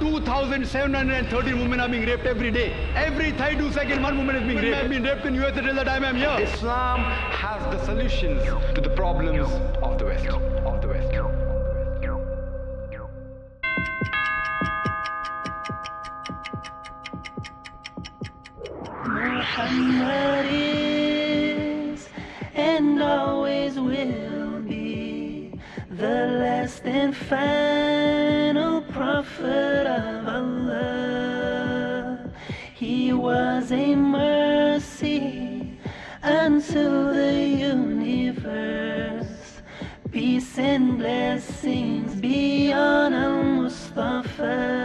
2,713 women are being raped every day. Every 32 seconds, one woman is being raped. I've been raped in US till the time I'm here. Islam has the solutions to the problems of the West. Of the West. Muhammad is and always will be the last and final prophet was a mercy unto the universe. Peace and blessings be on Mustafa.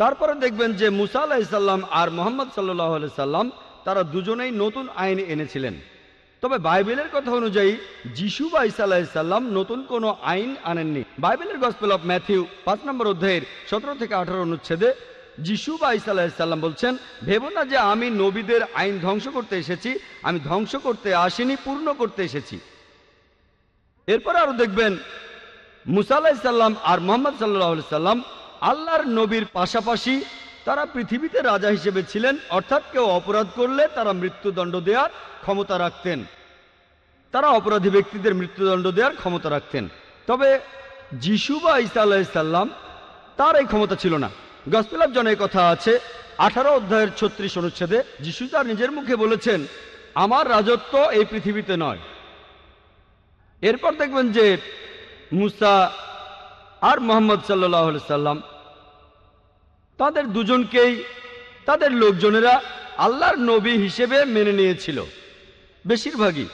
তারপরে দেখবেন যে মুসা আলাহিসাল্লাম আর মোহাম্মদ সাল্লাহ সাল্লাম, তারা দুজনেই নতুন আইন এনেছিলেন। তবে বাইবেলের কথা অনুযায়ী, যিশু বা ইসা আলাহিসাল্লাম নতুন কোনো আইন আনেননি। বাইবেলের গসপেল অফ ম্যাথিউ পাঁচ নম্বর অধ্যায়ের সতেরো থেকে আঠারো অনুচ্ছেদে যিশু বা ইসা আলাহিসাল্লাম বলছেন, ভেব না যে আমি নবীদের আইন ধ্বংস করতে এসেছি, আমি ধ্বংস করতে আসিনি, পূর্ণ করতে এসেছি। এরপরে আরও দেখবেন, মুসা আলাহিসাল্লাম আর মোহাম্মদ সাল্লাহ সাল্লাম আল্লাহর নবীর পাশাপাশি তারা পৃথিবীতে রাজা হিসেবে ছিলেন, অর্থাৎ কেউ অপরাধ করলে তারা মৃত্যুদণ্ড দেওয়ার ক্ষমতা রাখতেন। তারা অপরাধী ব্যক্তিদের মৃত্যুদণ্ড দেওয়ার ক্ষমতা রাখতেন। তবে যিশু বা ইসা আলাহিসাল্লাম তার এই ক্ষমতা ছিল না। গসপেল অফ জনের কথা আছে, আঠারো অধ্যায়ের ছত্রিশ অনুচ্ছেদে যিশু তার নিজের মুখে বলেছেন, আমার রাজত্ব এই পৃথিবীতে নয়। এরপর দেখবেন যে মুসা আর মোহাম্মদ সাল্লাহ সাল্লাম, তাদের দুজনকেই, তাদের লোকজনেরা আল্লাহর নবী হিসেবে মেনে নিয়েছিল, বেশিরভাগই।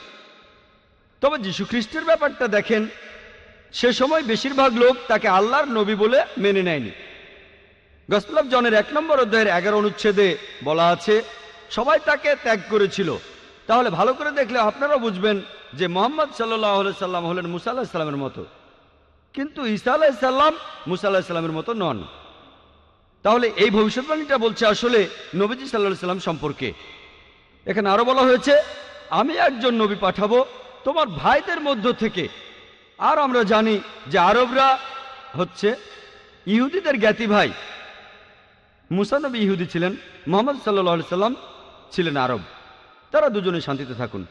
তবে যীশু খ্রিস্টের ব্যাপারটা দেখেন, সে সময় বেশিরভাগ লোক তাকে আল্লাহর নবী বলে মেনে নেয়নি। গসপলাভ জনের এক নম্বর অধ্যায়ের এগারো অনুচ্ছেদে বলা আছে, সবাই তাকে ত্যাগ করেছিল। তাহলে ভালো করে দেখলে আপনারা বুঝবেন যে মোহাম্মদ সাল্লাহ সাল্লাম হলেন মুসা আল্লাহ সাল্লামের মতো। কিন্তু ঈসা আলাহিসাল্লাম মুসা আলাহিসাল্লামের মতো নন। তাহলে এই ভবিষ্যৎবাণীটা বলছে আসলে নবীজি সাল্লাহ সাল্লাম সম্পর্কে। এখানে আরও বলা হয়েছে, আমি একজন নবী পাঠাবো, তোমার ভাইদের মধ্য থেকে। আর আমরা জানি যে আরবরা হচ্ছে ইহুদিদের জ্ঞাতি ভাই। মুসানবী ইহুদি ছিলেন, মোহাম্মদ সাল্লাহ সাল্লাম ছিলেন আরব। তারা দুজনে শান্তিতে থাকুন।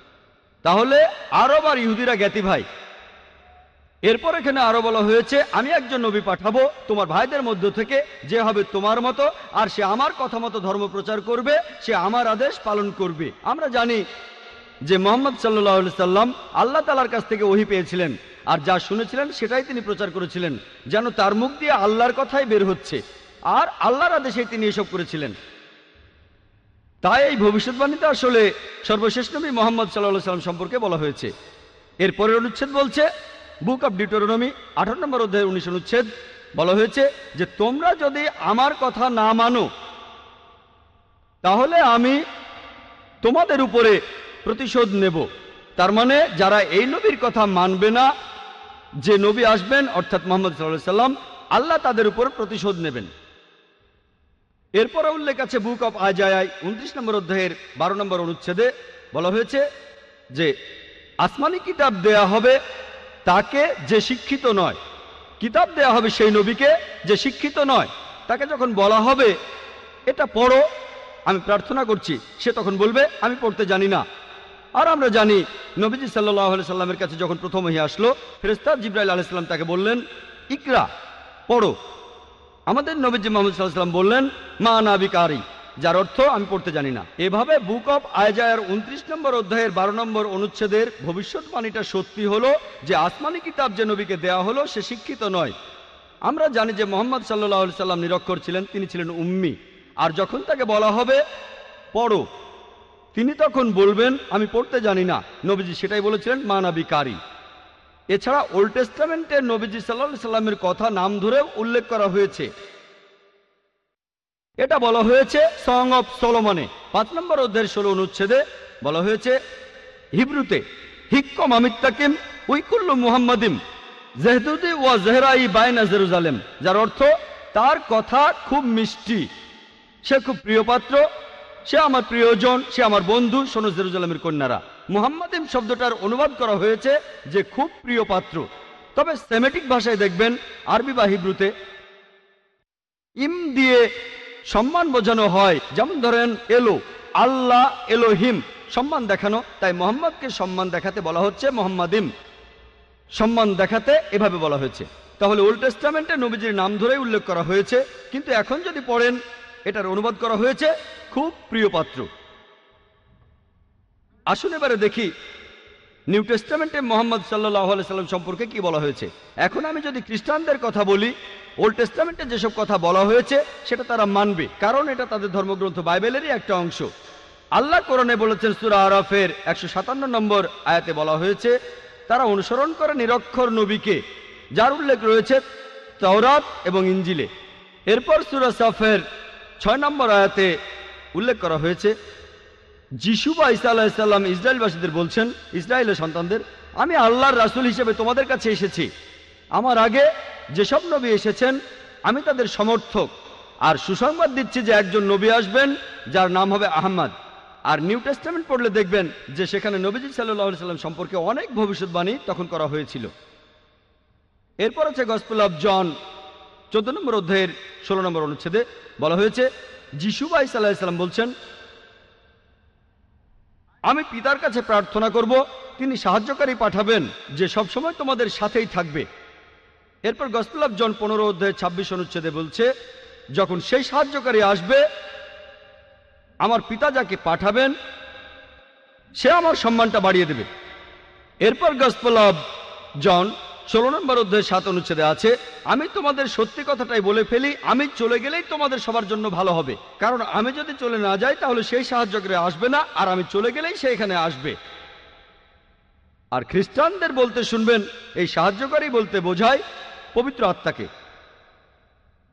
তাহলে আরব আর ইহুদিরা জ্ঞাতি ভাই। এরপর এখানে আরও বলা হয়েছে, আমি একজন নবী পাঠাবো, তোমার ভাইদের মধ্য থেকে, যে হবে তোমার মতো, আর সে আমার কথা মতো ধর্ম প্রচার করবে, সে আমার আদেশ পালন করবে। আমরা জানি যে মোহাম্মদ সাল্লাহ সাল্লাম আল্লাহ তালার কাছ থেকে ওহি পেয়েছিলেন, আর যা শুনেছিলেন সেটাই তিনি প্রচার করেছিলেন, যেন তার মুখ দিয়ে আল্লাহর কথাই বের হচ্ছে, আর আল্লাহর আদেশে তিনি এসব করেছিলেন। তাই এই ভবিষ্যৎবাণীতে আসলে সর্বশেষ নবী মোহাম্মদ সাল্লাহ সাল্লাম সম্পর্কে বলা হয়েছে। এরপরের অনুচ্ছেদ বলছে বুক অব ডিটোরনমি আঠারো নম্বর অধ্যায়ের উনিশ অনুচ্ছেদ, বলা হয়েছে যে তোমরা যদি আমার কথা না মানো, তাহলে আমি তোমাদের উপরে প্রতিশোধ নেব। তার মানে যারা এই নবীর কথা মানবে না, যে নবী আসবেন, অর্থাৎ মোহাম্মদ সাল্লাহ সাল্লাম আল্লাহ তাদের উপর প্রতিশোধ নেবেন। এরপরে উল্লেখ আছে বুক অফ আজায়, উনত্রিশ নম্বর অধ্যায়ের বারো নম্বর অনুচ্ছেদে বলা হয়েছে যে, আসমানি কিতাব দেয়া হবে তাকে যে শিক্ষিত নয়। কিতাব দেয়া হবে সেই নবীকে যে শিক্ষিত নয়। তাকে যখন বলা হবে, এটা পড়ো, আমি প্রার্থনা করছি। সে তখন বলবে, আমি পড়তে জানি না। আর আমরা জানি, নবীজি সাল্লাহ সাল্লামের কাছে যখন প্রথম হয়ে আসলো ফেরেস্তার জিব্রাইল আলাইসাল্লাম তাকে বললেন, ইকরা, পড়ো। আমাদের নবীজি মোহাম্মদ সাল্লাহ সাল্লাম বললেন, মা নাবিকারি যার অর্থ আমি পড়তে জানি না। এভাবে বুক অফ আয়জায়ের উনত্রিশ নম্বর অধ্যায়ের বারো নম্বর অনুচ্ছেদের ভবিষ্যৎবাণীটা সত্যি হলো যে আসমানি কিতাব যে নবীকে দেয়া হলো, সে শিক্ষিত নয়। আমরা জানি যে মোহাম্মদ সাল্লাহ সাল্লাম নিরক্ষর ছিলেন, তিনি ছিলেন উম্মি। আর যখন তাকে বলা হবে, পড়ো। তিনি তখন বলবেন, আমি পড়তে জানি না। নবীজি সেটাই বলেছিলেন মানাবি কারি। এছাড়া ওল্ড টেস্টামেন্টের নবীজি সাল্লাহ সাল্লামের কথা নাম ধরেও উল্লেখ করা হয়েছে। এটা বলা হয়েছে সং অফ সলোমনে পাঁচ নম্বর অধ্যায়ের ষোলো অনুচ্ছেদে বলা হয়েছে, হিব্রুতে, হিক্কম আমিত্তাকিম, উইকুল্লু মুহাম্মাদিম জেহদুদি ওয়া জেহরাই বাইনা জেরুজালেম। যার অর্থ, তার কথা খুব মিষ্টি। সে খুব প্রিয় পাত্র, সে আমার প্রিয়জন, সে আমার বন্ধু, শোনো জেরুজালেমের কন্যারা। মুহাম্মাদিম শব্দটার অনুবাদ করা হয়েছে যে, খুব প্রিয় পাত্র। তবে সেমেটিক ভাষায় দেখবেন, আরবি বা হিব্রুতে, ইম দিয়ে সম্মান বোঝানো হয়। যেমন ধরেন, এলো। আল্লাহ এলোহিম। সম্মান দেখানো। তাই মোহাম্মদকে সম্মান দেখাতে বলা হচ্ছে মোহাম্মদিম। সম্মান দেখাতে এভাবে বলা হয়েছে। তাহলে ওল্ড টেস্টামেন্টে নবীজির নাম ধরেই উল্লেখ করা হয়েছে। কিন্তু এখন যদি পড়েন, এটার অনুবাদ করা হয়েছে খুব প্রিয় পাত্র। আসুন এবারে দেখি নিউ টেস্টামেন্টে মোহাম্মদ সাল্লাহ সাল্লাম সম্পর্কে কি বলা হয়েছে। এখন আমি যদি খ্রিস্টানদের কথা বলি ওল্ড টেস্টামেন্টে যেসব কথা বলা হয়েছে, সেটা তারা মানবে। কারণ এটা তাদের ধর্মগ্রন্থ বাইবেলেরই একটা অংশ। আল্লাহ কোরআনে বলেছেন, সুরা আরাফের একশো সাতান্ন নম্বর আয়াতে বলা হয়েছে, তারা অনুসরণ করে নিরক্ষর নবীকে, যার উল্লেখ রয়েছে তওরাত এবং ইঞ্জিলে এরপর সুরা সাফের ছয় নম্বর আয়াতে উল্লেখ করা হয়েছে, যিশু বা ইসা আলাহিসাল্লাম ইসরায়েলবাসীদের বলছেন, ইসরায়েলের সন্তানদের, আমি আল্লাহর রাসূল হিসেবে তোমাদের কাছে এসেছি। আমার আগে যেসব নবী এসেছেন, আমি তাদের সমর্থক। আর সুসংবাদ দিচ্ছি যে একজন নবী আসবেন, যার নাম হবে আহমদ। আর নিউ টেস্টামেন্ট পড়লে দেখবেন যে সেখানে নবীজি সাল্লাহ সাল্লাম সম্পর্কে অনেক ভবিষ্যৎবাণী তখন করা হয়েছিল। এরপর আছে গসপেল অফ জন, চোদ্দ নম্বর অধ্যায়ের ষোলো নম্বর অনুচ্ছেদে বলা হয়েছে, যিশু বা ইসা আলাহিসাল্লাম বলছেন, আমি পিতার কাছে প্রার্থনা করব, তিনি সাহায্যকারী পাঠাবেন, যে সবসময় তোমাদের সাথেই থাকবে। এরপর গসপেল জন পনেরো অধ্যায় ছাব্বিশ অনুচ্ছেদে বলছে, যখন সেই সাহায্যকারী আসবে, আমার পিতা যাকে পাঠাবেন, সে আমার সম্মানটা বাড়িয়ে দেবে। এরপর গসপেল জন ষোলো নম্বর অধ্যায় সাত অনুচ্ছেদে আছে, আমি তোমাদের সত্যি কথাটাই বলে ফেলি, আমি চলে গেলেই তোমাদের সবার জন্য ভালো হবে। কারণ আমি যদি চলে না যাই, তাহলে সেই সাহায্যকারী আসবে না, আর আমি চলে গেলেই সে এখানে আসবে। আর খ্রিস্টানদের বলতে শুনবেন, এই সাহায্যকারী বলতে বোঝায় পবিত্র আত্মাকে।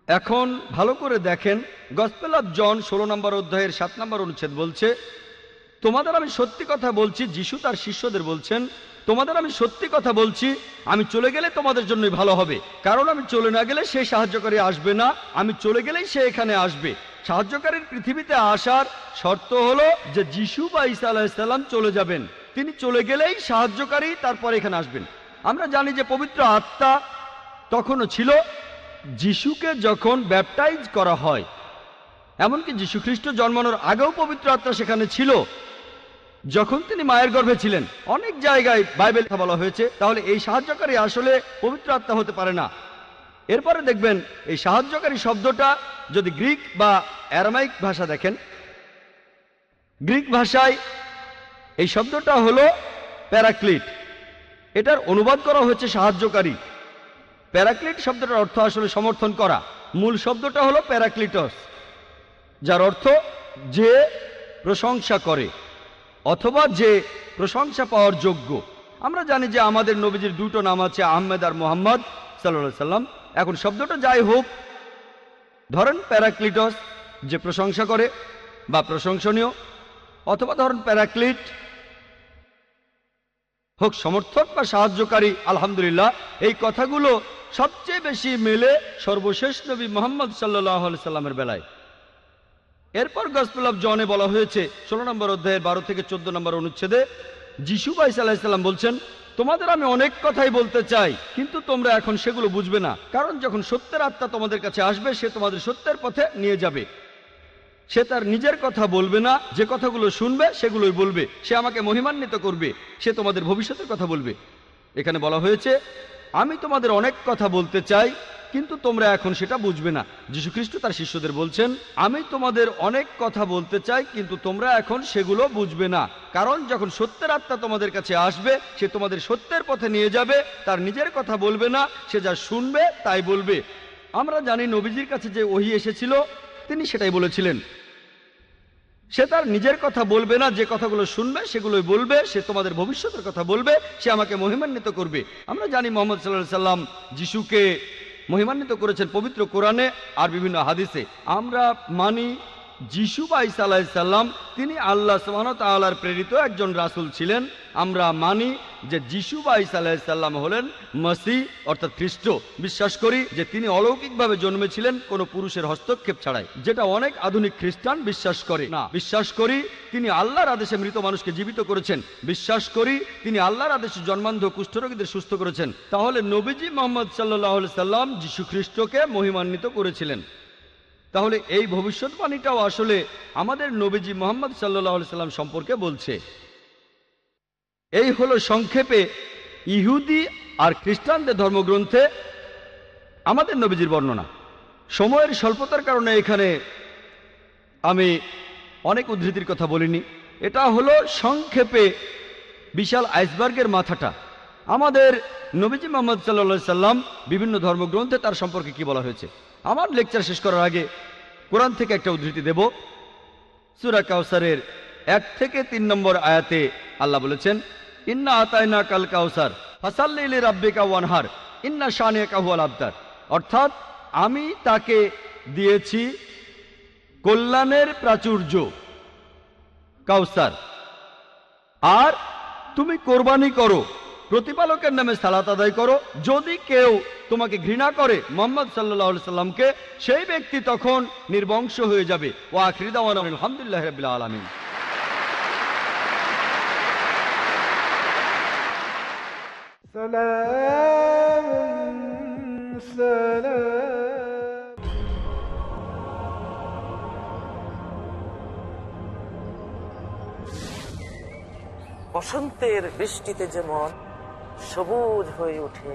এখন ভালো করে দেখেন, গসপেল অফ জন ষোলো নম্বর অধ্যায়ের সাত নম্বর অনুচ্ছেদ বলছে, তোমাদের আমি সত্যি কথা বলছি, যিশু তার শিষ্যদের বলছেন, তোমাদের আমি সত্যি কথা বলছি, আমি চলে গেলে তোমাদের জন্যই ভালো হবে। কারণ আমি চলে না গেলে সে সাহায্যকারী আসবে না, আমি চলে গেলেই সে এখানে আসবে। সাহায্যকারীর পৃথিবীতে আসার শর্ত হলো যে যিশু বা ঈসা আলাহিসাল্লাম চলে যাবেন। তিনি চলে গেলেই সাহায্যকারী তারপর এখানে আসবেন। আমরা জানি যে পবিত্র আত্মা তখনও ছিল যিশুকে যখন ব্যাপটাইজ করা হয়। এমনকি যীশু খ্রিস্ট জন্মানোর আগেও পবিত্র আত্মা সেখানে ছিল। যখন তিনি মায়ের গর্ভে ছিলেন, অনেক জায়গায় বাইবেল বলা হয়েছে, তাহলে এই সাহায্যকারী আসলে পবিত্র আত্মা হতে পারে না। এরপরে দেখবেন এই সাহায্যকারী শব্দটা যদি গ্রিক বা অ্যারামাইক ভাষা দেখেন, গ্রিক ভাষায় এই শব্দটা হলো প্যারাক্লিট। এটার অনুবাদ করা হয়েছে সাহায্যকারী। প্যারাক্লিট শব্দটার অর্থ আসলে সমর্থন করা। মূল শব্দটা হলো প্যারাক্লিটস, যার অর্থ যে প্রশংসা করে অথবা যে প্রশংসা পাওয়ার যোগ্য। আমরা জানি যে আমাদের নবীজির দুটো নাম আছে, আহমেদ আর মোহাম্মদ সাল্লা সাল্লাম। এখন শব্দটা যাই হোক, ধরেন প্যারাক্লিটস যে প্রশংসা করে বা প্রশংসনীয়, অথবা ধরেন প্যারাক্লিট হোক সমর্থক বা সাহায্যকারী, আলহামদুলিল্লাহ, এই কথাগুলো সবচেয়ে বেশি মেলে সর্বশেষ নবী মোহাম্মদ সাল্লাহ সাল্লামের বেলায়। এরপর গসপেল অফ জনে বলা হয়েছে, ষোলো নম্বর অধ্যায়ের বারো থেকে চোদ্দ নম্বর অনুচ্ছেদে যিশু বাইস আলাহিসাল্লাম বলছেন, তোমাদের আমি অনেক কথাই বলতে চাই, কিন্তু তোমরা এখন সেগুলো বুঝবে না। কারণ যখন সত্যের আত্মা তোমাদের কাছে আসবে, সে তোমাদের সত্যের পথে নিয়ে যাবে। সে তার নিজের কথা বলবে না, যে কথাগুলো শুনবে, সেগুলোই বলবে। সে আমাকে মহিমান্বিত করবে, সে তোমাদের ভবিষ্যতের কথা বলবে। এখানে বলা হয়েছে আমি তোমাদের অনেক কথা বলতে চাই, কিন্তু তোমরা এখন সেটা বুঝবে না। যীশুখ্রিস্ট তার শিষ্যদের বলছেন, আমি তোমাদের অনেক কথা বলতে চাই, কিন্তু তোমরা এখন সেগুলো বুঝবে না। কারণ যখন সত্যের আত্মা তোমাদের কাছে আসবে, সে তোমাদের সত্যের পথে নিয়ে যাবে, তার নিজের কথা বলবে না, সে যা শুনবে তাই বলবে। আমরা জানি নবীজির কাছে যে ওহি এসেছিল, তিনি সেটাই বলেছিলেন। সে তার নিজের কথা বলবে না, যে কথাগুলো শুনবে, সেগুলোই বলবে, সে তোমাদের ভবিষ্যতের কথা বলবে, সে আমাকে মহিমান্বিত করবে। আমরা জানি মোহাম্মদ সাল্লাহ সাল্লাম যিশুকে মহিমান্বিত করেছেন পবিত্র কোরআনে আর বিভিন্ন হাদিসে। আমরা মানি যিশু বা ইসা আলাহিসাল্লাম তিনি আল্লাহ সুবাহ তাল্লার প্রেরিত একজন রাসূল ছিলেন। আমরা মানি যে যিশু বা ইসা আলাহিসাল্লাম হলেন মসি অর্থাৎ খ্রিস্ট। বিশ্বাস করি যে তিনি অলৌকিকভাবে জন্মেছিলেন কোনো পুরুষের হস্তক্ষেপ ছাড়াই, যেটা অনেক আধুনিক খ্রিস্টান বিশ্বাস করে না। বিশ্বাস করি তিনি আল্লাহর আদেশে মৃত মানুষকে জীবিত করেছেন। বিশ্বাস করি তিনি আল্লাহর আদেশে জন্মান্ধ কুষ্ঠরোগীদের সুস্থ করেছেন। তাহলে নবীজি মোহাম্মদ সাল্লাহ সাল্লাম যিশু খ্রিস্টকে মহিমান্বিত করেছিলেন। তাহলে এই ভবিষ্যৎবাণীটাও আসলে আমাদের নবীজি মোহাম্মদ সাল্লাহ সাল্লাম সম্পর্কে বলছে। এই হলো সংক্ষেপে ইহুদি আর খ্রিস্টানদের ধর্মগ্রন্থে আমাদের নবীজির বর্ণনা। সময়ের স্বল্পতার কারণে এখানে আমি অনেক উদ্ধৃতির কথা বলিনি। এটা হলো সংক্ষেপে বিশাল আইসবার্গের মাথাটা। আমাদের নবীজি মোহাম্মদ সাল্লা সাল্লাম বিভিন্ন ধর্মগ্রন্থে তার সম্পর্কে কি বলা হয়েছে? আমার লেকচার শেষ করার আগে কোরআন থেকে একটা উদ্ধৃতি দেব। সুরা কাউসারের এক থেকে তিন নম্বর আয়াতে আল্লাহ বলেছেন, ইন্না আতায়না কাল কাউসার ফাসাল্লি রাব্বিকা ওয়ানহার, ইন্না শানে কাহুয়াল আবদার। অর্থাৎ আমি তাকে দিয়েছি কল্যাণের প্রাচুর্য কাউসার আর তুমি কোরবানি করো, প্রতিপালকের নামে সালাত আদায় করো, যদি কেউ তোমাকে ঘৃণা করে মোহাম্মদ সাল্লাহ সাল্লামকে সেই ব্যক্তি তখন নির্বংশ হয়ে যাবে ও আখরিদাওয়ান আলহামদুলিল্লাহ রবিল্লা আলমিন سلام سلام বসন্তের বৃষ্টিতে যেমন সবুজ হয়ে ওঠে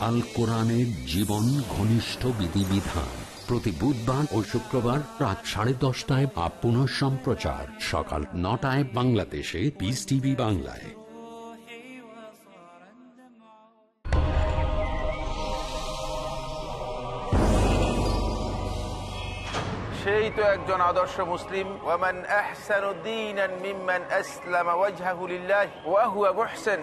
আল কোরআনের জীবন ঘনিষ্ঠ বিধিবিধান। প্রতি বুধবার ও শুক্রবার রাত সাড়ে দশটায় বা পুনঃ সম্প্রচার। সকাল নটায় বাংলাদেশে পিস টিভি বাংলায়। সেই তো একজন আদর্শ মুসলিম। ওয়ামান আহসানু দীনান মিম্মান আসলামা ওয়াজহাহু লিল্লাহ ওয়া হুয়া মুহসিন।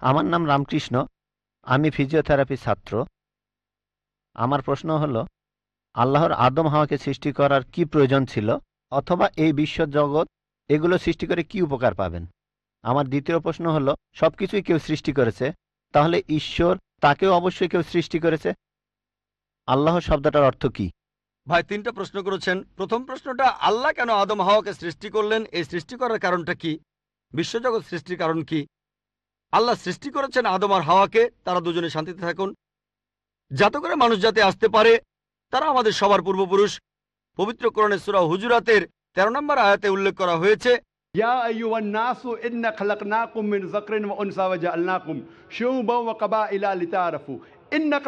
আমার নাম রামকৃষ্ণ, আমি ফিজিওথেরাপি ছাত্র। আমার প্রশ্ন হলো, আল্লাহর আদম হাওয়াকে সৃষ্টি করার কি প্রয়োজন ছিল, অথবা এই বিশ্ব জগৎ এগুলো সৃষ্টি করে কি উপকার পাবেন? আমার দ্বিতীয় প্রশ্ন হলো, সবকিছুই কেউ সৃষ্টি করেছে, তাহলে ঈশ্বর তাকেও অবশ্যই কেউ সৃষ্টি করেছে? আল্লাহ শব্দটার অর্থ কি? ভাই, তিনটা প্রশ্ন করেছেন। প্রথম প্রশ্নটা, আল্লাহ কেন আদম হাওয়াকে সৃষ্টি করলেন? এই সৃষ্টি করার কারণটা কি? বিশ্বজগৎ সৃষ্টির কারণ কি? আল্লাহ সৃষ্টি করেছেন আদম আর হাওয়াকে, তারা দুজনে শান্তিতে থাকুন। যাতে করে মানুষ যাতে আসতে পারে, তারা আমাদের সবার পূর্বপুরুষ। পবিত্র কোরণে সুরা হুজুরাতের তেরো নম্বর আয়াতে উল্লেখ করা হয়েছে ইন্না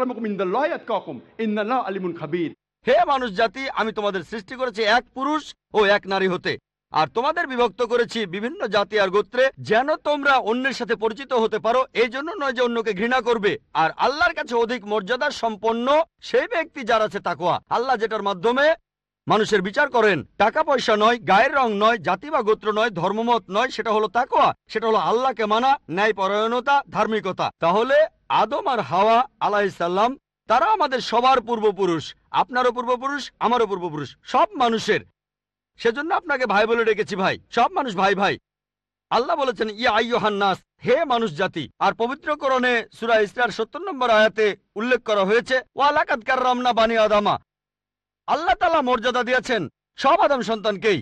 খাবির। হে মানুষ জাতি, আমি তোমাদের সৃষ্টি করেছি এক পুরুষ ও এক নারী হতে। আর তোমাদের বিভক্ত করেছি বিভিন্ন জাতি আর গোত্রে, যেন তোমরা অন্যের সাথে পরিচিত হতে পারো। এই জন্য নয় যে অন্যকে ঘৃণা করবে। আর আল্লাহর কাছে অধিক মর্যাদা সম্পন্ন সেই ব্যক্তি যার আছে তাকোয়া আল্লাহ যেটার মাধ্যমে মানুষের বিচার করেন, টাকা পয়সা নয়, গায়ের রং নয়, জাতি বা গোত্র নয়, ধর্মমত নয়, সেটা হলো তাকোয়া সেটা হলো আল্লাহকে মানা ন্যায় পরায়ণতা ধার্মিকতা। তাহলে আদম আর হাওয়া আলাহিসাল্লাম তারা আমাদের সবার পূর্বপুরুষ, আপনারও পূর্বপুরুষ, আমারও পূর্বপুরুষ, সব মানুষের। সেজন্য আপনাকে ভাই বলে ডেকেছি ভাই, সব মানুষ ভাই ভাই। আল্লাহ বলেছেন, ইয়া আইয়ুহান নাস, হে মানুষ জাতি। আর পবিত্রকরণে সুরা ইসরার সত্তর নম্বর আয়াতে উল্লেখ করা হয়েছে ওয়ালাকাত কাররামনা বানি আদামা। আল্লাহ তাআলা মর্যাদা দিয়েছেন সব আদম সন্তানকেই।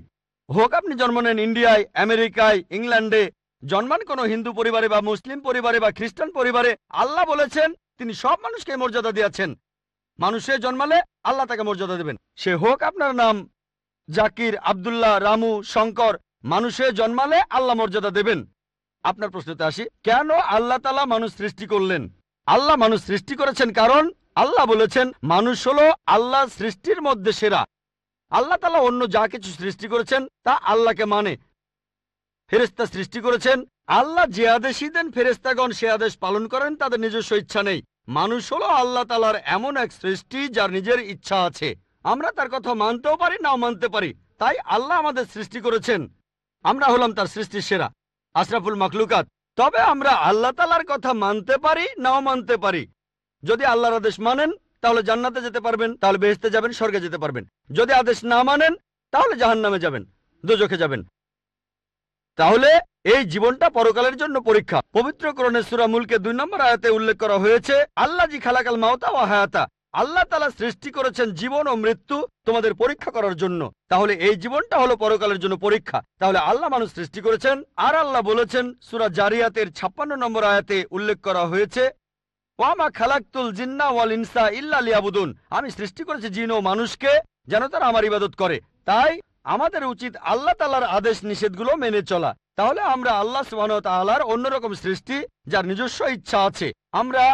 হোক আপনি জন্ম নেন ইন্ডিয়ায়, আমেরিকায়, ইংল্যান্ডে, জন্মান কোনো হিন্দু পরিবারে বা মুসলিম পরিবারে বা খ্রিস্টান পরিবারে, আল্লাহ বলেছেন তিনি সব মানুষকে মর্যাদা দিয়েছেন। মানুষে জন্মালে আল্লাহ তাকে মর্যাদা দেবেন। সে হোক আপনার নাম, জাকির, আব্দুল্লাহ, রামু, শঙ্কর, মানুষে জন্মালে আল্লাহ মর্যাদা দেবেন। আপনার প্রশ্নতে আসি, কেন আল্লাহ তালা মানুষ সৃষ্টি করলেন? আল্লাহ মানুষ সৃষ্টি করেছেন কারণ আল্লাহ বলেছেন, মানুষ হলো আল্লাহ সৃষ্টির মধ্যে সেরা। আল্লাহ তালা অন্য যা কিছু সৃষ্টি করেছেন তা আল্লাহকে মানে। ফেরেস্তা সৃষ্টি করেছেন আল্লাহ যে আদেশই দেন ফেরেস্তাগণ সে আদেশ পালন করেন, তাদের নিজস্ব ইচ্ছা নেই। মানুষ হলো আল্লাহ তালার এমন এক সৃষ্টি যার নিজের ইচ্ছা আছে। আমরা তার কথা মানতেও পারি, নাও মানতে পারি। তাই আল্লাহ আমাদের সৃষ্টি করেছেন। আমরা হলাম তার সৃষ্টির সেরা, আশরাফুল মাখলুকাত। তবে আমরা আল্লাহ তালার কথা মানতে পারি, নাও মানতে পারি। যদি আল্লাহর আদেশ মানেন, তাহলে জান্নাতে যেতে পারবেন, তাহলে বেহেস্তে যাবেন, স্বর্গে যেতে পারবেন। যদি আদেশ না মানেন, তাহলে জাহান্নামে যাবেন, দুজখে যাবেন। তাহলে এই জীবনটা পরকালের জন্য পরীক্ষা। পবিত্র করণের সুরা মুলকে দুই নম্বর আয়াতে উল্লেখ করা হয়েছে আল্লাহ জি খালাকাল মাওতা ও হায়াতা। আল্লাহ তালা সৃষ্টি করেছেন জীবন ও মৃত্যু তোমাদের পরীক্ষা করার জন্য। তাহলে এই জীবনটা হলো পরকালের জন্য পরীক্ষা। তাহলে আল্লাহ মানুষ সৃষ্টি করেছেন, আর আল্লাহ বলেছেন, সুরা জারিয়াতের ছাপ্পান্ন নম্বর আয়াতে উল্লেখ করা হয়েছে ওয়ামা খালাক্তুল জিন্না ওয়াল ইনসা ইল্লা লিয়াবুদুন। আমি সৃষ্টি করেছি জিন ও মানুষকে যেন তারা আমার ইবাদত করে। তাই আমাদের উচিত আল্লাহ তালার আদেশ নিষেধগুলো মেনে চলা। তাহলে আমরা আল্লাহ সুবাহ তাল্লাহার অন্যরকম সৃষ্টি, যার নিজস্ব ইচ্ছা আছে। আমরা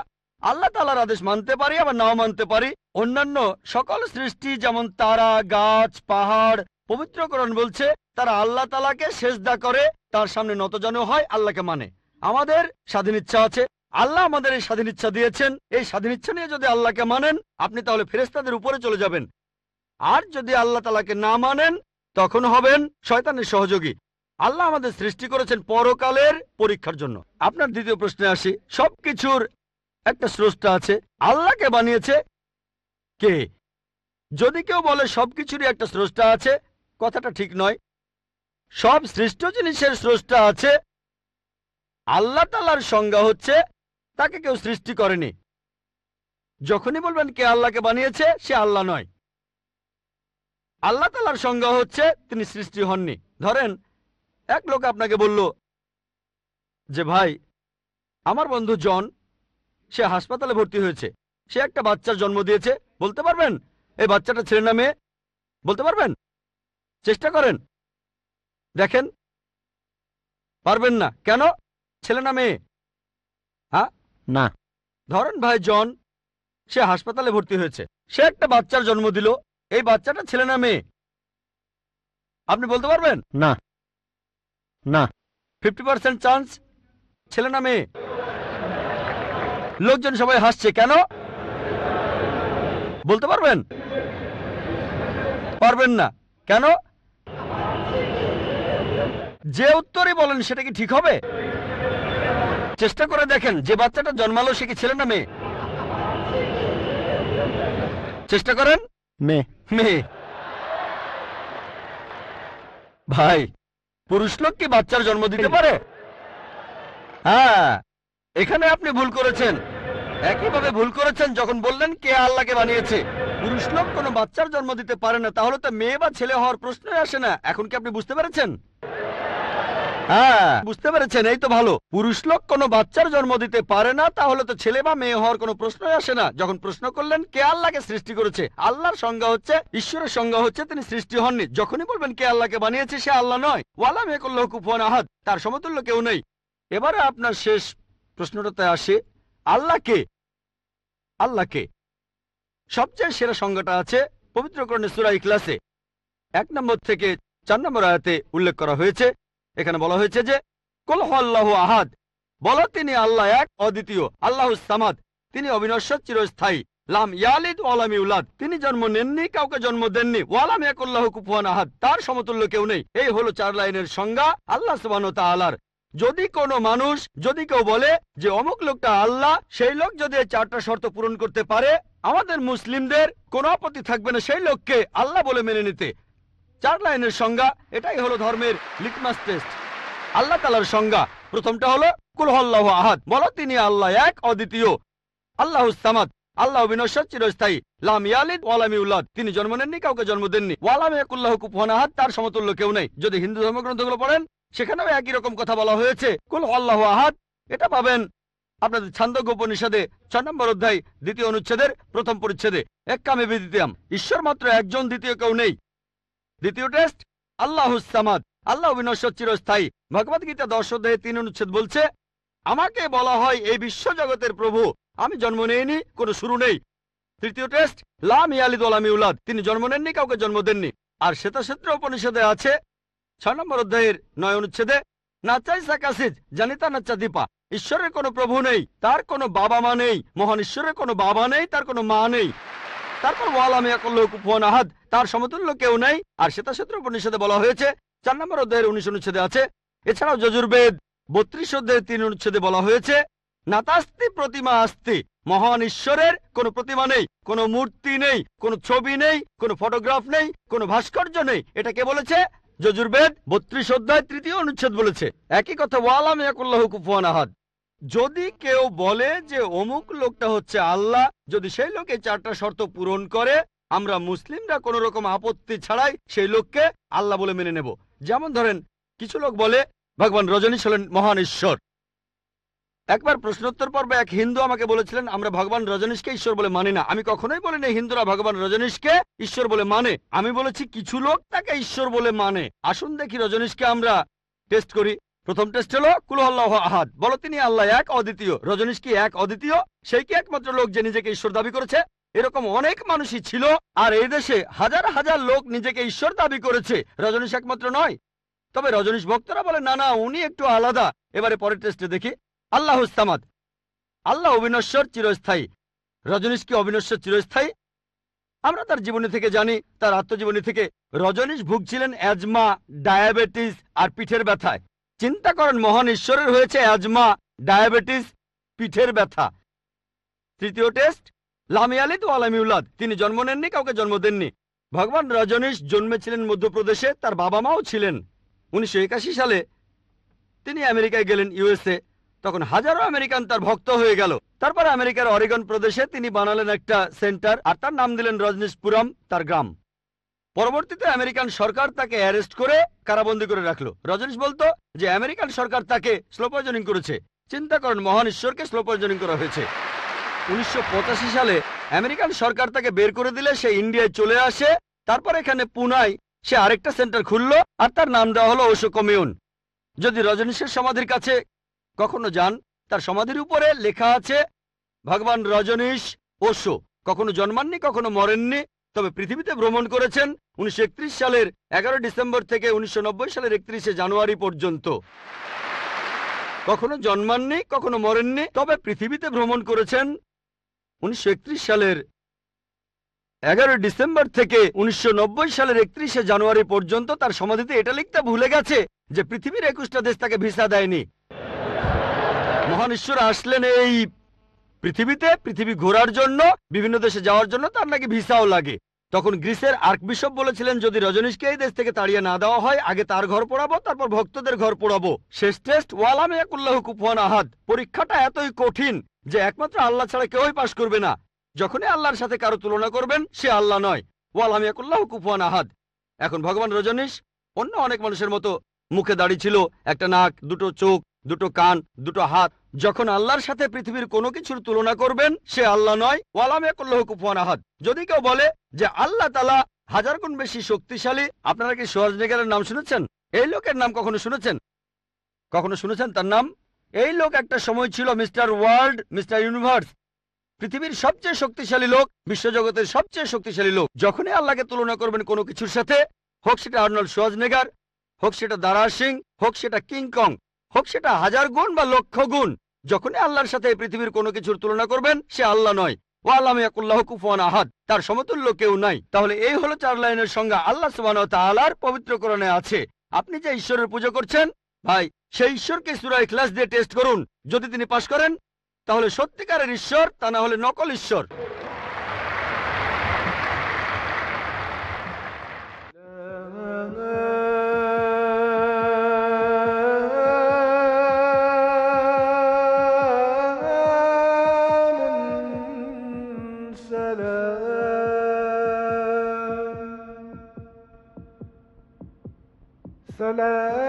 আল্লাহ তালার আদেশ মানতে পারি, আবার নাও মানতে পারি। অন্যান্য সকল সৃষ্টি, যেমন তারা, গাছ, পাহাড়, পবিত্রকরণ বলছে, তারা আল্লাহ তালাকে সেজদা করে, তার সামনে নতজানু হয়, আল্লাহকে মানে। আমাদের স্বাধীন ইচ্ছা আছে। আল্লাহ আমাদের এই স্বাধীন ইচ্ছা দিয়েছেন। এই স্বাধীন ইচ্ছা নিয়ে যদি আল্লাহকে মানেন, আপনি তাহলে ফেরেস্তাদের উপরে চলে যাবেন। আর যদি আল্লাহ তালাকে না মানেন তখন হবেন শয়তানের সহযোগী। আল্লাহ আমাদের সৃষ্টি করেছেন পরকালের পরীক্ষার জন্য। আপনার দ্বিতীয় প্রশ্নে আসি। সবকিছুর একটা স্রষ্টা আছে। আল্লাহকে বানিয়েছে? কে? যদি কেউ বলে সবকিছুরই একটা স্রষ্টা আছে, কথাটা ঠিক নয়। সব সৃষ্ট জিনিসের স্রষ্টা আছে। আল্লাহ তালার সংজ্ঞা হচ্ছে, তাকে কেউ সৃষ্টি করেনি। যখনই বলবেন কে আল্লাহকে বানিয়েছে, সে আল্লাহ নয়। আল্লাহ তালার সংজ্ঞা হচ্ছে তিনি সৃষ্টি হননি। ধরেন এক লোক আপনাকে বলল যে ভাই আমার বন্ধু জন সে হাসপাতালে ভর্তি হয়েছে। সে একটা বাচ্চার জন্ম দিয়েছে। বলতে পারবেন? এই বাচ্চাটা ছেলে না মেয়ে বলতে পারবেন? চেষ্টা করেন। দেখেন পারবেন না। কেন? ছেলে না মেয়ে? হ্যাঁ? না। ধরেন ভাই জন সে হাসপাতালে ভর্তি হয়েছে। সে একটা বাচ্চার জন্ম দিল। এই বাচ্চাটা ছেলে না মেয়ে? আপনি বলতে পারবেন? না। না। ফিফটি পার্সেন্ট চান্স ছেলে না মেয়ে। লোকজন সবাই হাসছে কেন? বলতে পারবেন? পারবেন না। কেন? যে উত্তরই বলেন সেটা কি ঠিক হবে? চেষ্টা করে দেখেন যে বাচ্চাটা জন্মালো সে কি ছেলে না মেয়ে? চেষ্টা করেন? মেয়ে। মেয়ে ভাই, পুরুষ লোক কি বাচ্চার জন্ম দিতে পারে? হ্যাঁ এখানে আপনি ভুল করেছেন। একইভাবে ভুল করেছেন যখন বললেন কে আল্লাহকে বানিয়েছে। পুরুষ লোক কোনো বাচ্চার জন্ম দিতে পারে না, তাহলে তো মেয়ে বা ছেলে হওয়ার প্রশ্নই আসে না। এখন কি আপনি বুঝতে পেরেছেন? হ্যাঁ। বুঝতে পেরেছেন, এই তো ভালো। পুরুষ লোক কোনো বাচ্চার জন্ম দিতে পারে না, তাহলে তো ছেলে বা মেয়ে হওয়ার কোনো প্রশ্নই আসে না। যখন প্রশ্ন করলেন কে আল্লাহকে সৃষ্টি করেছে, আল্লাহর সংজ্ঞা হচ্ছে, ঈশ্বরের সংজ্ঞা হচ্ছে তিনি সৃষ্টি হননি। যখনই বলবেন কে আল্লাহকে বানিয়েছে, সে আল্লাহ নয়। ওয়ালা মেকুল্লাহ কুফুয়ান আহাদ, তার সমতুল্য কেউ নেই। এবারে আপনার শেষ প্রশ্নটাতে আসে আল্লাহকে আল্লাহকে সবচেয়ে সেরা সংজ্ঞাটা আছে পবিত্রকরণে সুরা ইখলাসে। এক নম্বর থেকে চার নম্বর আয়াতে উল্লেখ করা হয়েছে এখানে বলা হয়েছে যে, কল আল্লাহ আহাদ। বলো, তিনি আল্লাহ এক, অদ্বিতীয়। আল্লাহ সামাদ। তিনি অবিনশ্বর, চিরস্থায়ী। লাম ইয়ালিদ ওয়ালাম ইউলাদ। তিনি জন্ম নেননি, কাউকে জন্ম দেননি। ওয়ালাম ইয়াকুল্লাহ কুফুয়ান আহাদ। তার সমতুল্য কেউ নেই। এই হলো চার লাইনের সংজ্ঞা আল্লাহ সুবহানাহু ওয়া যদি কোনো মানুষ, যদি কেউ বলে যে, অমুক লোকটা আল্লাহ, সেই লোক যদি চারটা শর্ত পূরণ করতে পারে, আমাদের মুসলিমদের কোনো আপত্তি থাকবে না। সেই লোককে আল্লাহ বলে মেনে নিতে। চার লাইনের সংজ্ঞা, এটাই হলো ধর্মের লিটমাস টেস্ট আল্লাহ তালার সংজ্ঞা। প্রথমটা হলো কুলহল্লাহ আহাদ। বলো, তিনি আল্লাহ এক, অদ্বিতীয়। আল্লাহ সামাদ। আল্লাহ বিনশ্বর চিরস্থায়ী। লাম ইয়ালিদ ওয়ালামি উল্লাদ তিনি জন্ম নেননি, কাউকে জন্ম দেননি। ওয়ালাম কুফুয়ান আহাদ। তার সমতুল্য কেউ নেই। যদি হিন্দু ধর্মগ্রন্থগুলো পড়েন, সেখানেও একই রকম কথা বলা হয়েছে। কুল আল্লাহ আহাদ। এটা পাবেন আপনাদের ছান্দজ্ঞ উপনিষদে ছয় নম্বর অধ্যায়, দ্বিতীয় অনুচ্ছেদের প্রথম পরিচ্ছেদে। এক কামে বিদিতিয়াম। ঈশ্বর মাত্র একজন, দ্বিতীয় কেউ নেই। দ্বিতীয় টেস্ট আল্লাহ সামাদ। আল্লাহ বিনশ্বর চিরস্থায়ী। ভগবত গীতা অধ্যায়ে তিন অনুচ্ছেদ বলছে, আমাকে বলা হয় এই বিশ্ব জগতের প্রভু। আমি জন্ম নেইনি, কোনো শুরু নেই। তৃতীয় টেস্ট লাম ইয়ালিদ ওলামি উলাদ তিনি জন্ম নেননি, কাউকে জন্ম দেননি। আর শ্বেতক্ষেত্র উপনিষদে আছে, ছয় নম্বর অধ্যায়ের নয় অনুচ্ছেদে, নাচাই সাকাসিজ জানিতা নাচা দীপা। ঈশ্বরের কোনো প্রভু নেই, তার কোনো বাবা মা নেই। মহান ঈশ্বরের কোনো বাবা নেই, তার কোনো মা নেই। তারপর ওয়ালাম ইয়াকুল্লাহ কুফুয়ান আহাদ তার সমতুল্য কেউ নেই, আর শ্বেতাক্ষেত্র উপনিষদে বলা হয়েছে, চার নম্বর অধ্যায়ের উনিশ অনুচ্ছেদে আছে, এছাড়াও যজুর্বেদ বত্রিশ অধ্যায়ের তিন অনুচ্ছেদে বলা হয়েছে, নাতাস্তি প্রতিমা আস্তি, মহান ঈশ্বরের কোনো প্রতিমা নেই, কোনো মূর্তি নেই, কোনো ছবি নেই, কোনো ফটোগ্রাফ নেই, কোনো ভাস্কর্য নেই। এটা কে বলেছে? যজুর্বেদ বত্রিশ অধ্যায় তৃতীয় অনুচ্ছেদ বলেছে, একই কথা ওয়ালাম ইয়াকুল্লাহ কুফুয়ান আহাদ। যদি কেউ বলে যে অমুক লোকটা হচ্ছে আল্লাহ, যদি সেই লোকে চারটা শর্ত পূরণ করে আমরা মুসলিমরা কোন রকম আপত্তি ছাড়াই সেই লোককে আল্লাহ বলে মেনে নেব। যেমন ধরেন, কিছু লোক বলে, ভগবান রজনীশ হলেন মহান ঈশ্বর। একবার প্রশ্নোত্তর পর্বে এক হিন্দু আমাকে বলেছিলেন, আমরা ভগবান রজনীশকে ঈশ্বর বলে মানি না। আমি কখনোই বলিনি, হিন্দুরা ভগবান রজনীশকে ঈশ্বর বলে মানে। আমি বলেছি, কিছু লোক তাকে ঈশ্বর বলে মানে। আসুন দেখি রজনীশকে আমরা টেস্ট করি। প্রথম টেস্ট হলো কুলহল্লাহ আহাদ। বলো, তিনি আল্লাহ এক, অদ্বিতীয়। রজনীশ কি এক, অদ্বিতীয়? সেই কি একমাত্র লোক যে নিজেকে ঈশ্বর দাবি করেছে? এরকম অনেক মানুষই ছিল, আর এই দেশে হাজার হাজার লোক নিজেকে ঈশ্বর দাবি করেছে। রজনীশ একমাত্র নয়। তবে রজনীশ ভক্তরা বলে, না না, উনি একটু আলাদা। এবারে পরের টেস্টে দেখি। আল্লাহ ইস্তামাদ আল্লাহ অবিনশ্বর চিরস্থায়ী। রজনীশ কি অবিনশ্বর চিরস্থায়ী? আমরা তার জীবনী থেকে জানি, তার আত্মজীবনী থেকে রজনীশ ভুগছিলেন অ্যাজমা ডায়াবেটিস আর পিঠের ব্যথায়। চিন্তা করেন, মহান ঈশ্বরের হয়েছে অ্যাজমা ডায়াবেটিস পিঠের ব্যথা। তৃতীয় টেস্ট লামি আলী তো আলামিউল্লাদ তিনি জন্ম নেননি, কাউকে জন্ম দেননি। ভগবান রজনীশ জন্মেছিলেন মধ্যপ্রদেশে, তার বাবা মাও ছিলেন। উনিশশো সালে তিনি আমেরিকায় গেলেন, ইউএসএ। তখন হাজারো আমেরিকান তার ভক্ত হয়ে গেল। তারপর আমেরিকার অরিগন প্রদেশে তিনি বানালেন একটা সেন্টার, আর তার নাম দিলেন রজনীশপুরম, তার গ্রাম। পরবর্তীতে আমেরিকান সরকার তাকে অ্যারেস্ট করে কারাবন্দী করে রাখল। রজনীশ বলতো যে, আমেরিকান সরকার তাকে স্লো পয়জনিং করেছে। চিন্তা করেন, মহান ঈশ্বরকে স্লো পয়জনিং করা হয়েছে। উনিশশো পঁচাশি সালে আমেরিকান সরকার তাকে বের করে দিলে, সে ইন্ডিয়ায় চলে আসে, তারপর এখানে পুনায় সে আরেকটা সেন্টার খুললো, আর তার নাম দেওয়া হলো ওশো কমিউন যদি রজনীশের সমাধির কাছে কখনো যান, তার সমাধির উপরে লেখা আছে, ভগবান রজনীশ ওশো। কখনো জন্মাননি, কখনো মরেননি, তবে পৃথিবীতে ভ্রমণ করেছেন উনিশশো একত্রিশ সালের এগারো ডিসেম্বর থেকে উনিশশো নব্বই সালের একত্রিশে জানুয়ারি পর্যন্ত। কখনো জন্মাননি, কখনো মরেননি, তবে পৃথিবীতে ভ্রমণ করেছেন উনিশশো সালের এগারো ডিসেম্বর থেকে উনিশশো নব্বই সালের একত্রিশে জানুয়ারি পর্যন্ত তার সমাধিতে এটা লিখতে ভুলে গেছে যে পৃথিবীর একুশটা দেশ তাকে ভিসা দেয়নি। মহান মহান ঈশ্বর আসলেন এই পৃথিবীতে, পৃথিবী ঘোরার জন্য, বিভিন্ন দেশে যাওয়ার জন্য, তার নাকি ভিসাও লাগে। তখন গ্রিসের আর্ক বিশপ বলেছিলেন, যদি রজনীশকে এই দেশ থেকে তাড়িয়ে না দেওয়া হয়, আগে তার ঘর পোড়াবো, তারপর ভক্তদের ঘর পোড়াবো। শেষ টেস্ট ওয়ালামে একুল্লাহ কুফুয়ান আহাদ। পরীক্ষাটা এতই কঠিন যে একমাত্র আল্লাহ ছাড়া কেউই পাশ করবে না। যখনই আল্লাহর সাথে কারও তুলনা করবেন, সে আল্লাহ নয় ওয়ালামে একুল্লাহ কুফুয়ান আহাদ। এখন ভগবান রজনীশ অন্য অনেক মানুষের মতো মুখে দাড়ি ছিল, একটা নাক, দুটো চোখ দুটো কান, দুটো হাত, যখন আল্লাহর সাথে পৃথিবীর কোনো কিছুর তুলনা করবেন, সে আল্লাহ নয়। ওয়ালামে কুফুয়ান আহাদ। যদি কেউ বলে যে আল্লাহ তালা হাজার গুণ বেশি শক্তিশালী, আপনারা কি সোয়াজনেগারের নাম শুনেছেন? এই লোকের নাম কখনো শুনেছেন? কখনো শুনেছেন তার নাম? এই লোক একটা সময় ছিল মিস্টার ওয়ার্ল্ড, মিস্টার ইউনিভার্স। পৃথিবীর সবচেয়ে শক্তিশালী লোক, বিশ্বজগতের সবচেয়ে শক্তিশালী লোক। যখনই আল্লাহকে তুলনা করবেন কোনো কিছুর সাথে, হোক সেটা আর্নল্ড সোয়াজনেগার হোক সেটা দারা সিং, হোক সেটা কিংকং হোক সেটা হাজার গুণ বা লক্ষ গুণ। যখনই আল্লাহর সাথে এই পৃথিবীর কোনো কিছুর তুলনা করবেন, সে আল্লাহ নয়। ও আল্লাহ কুফুয়ান আহাদ। তার সমতুল্য কেউ নাই। তাহলে এই হলো চার লাইনের সংজ্ঞা। আল্লাহ সুবাহ তাআলার পবিত্রকরণে আছে। আপনি যে ঈশ্বরের পুজো করছেন, ভাই, সেই ঈশ্বরকে সুরা ক্লাস দিয়ে টেস্ট করুন। যদি তিনি পাশ করেন, তাহলে সত্যিকারের ঈশ্বর, তা না হলে নকল ঈশ্বর। فلا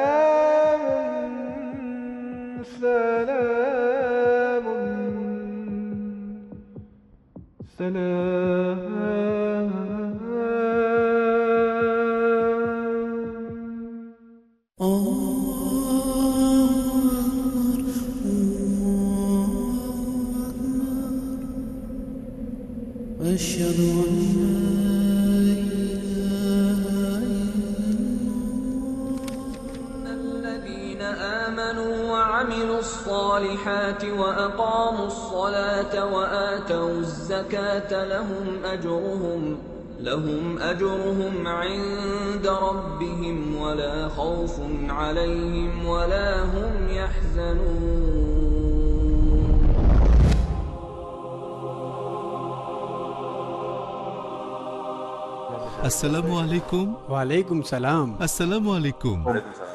أجرهم عند ربهم ولا خوف عليهم ولا هم يحزنون. السلام عليكم. وعليكم السلام. السلام عليكم. وعليكم السلام.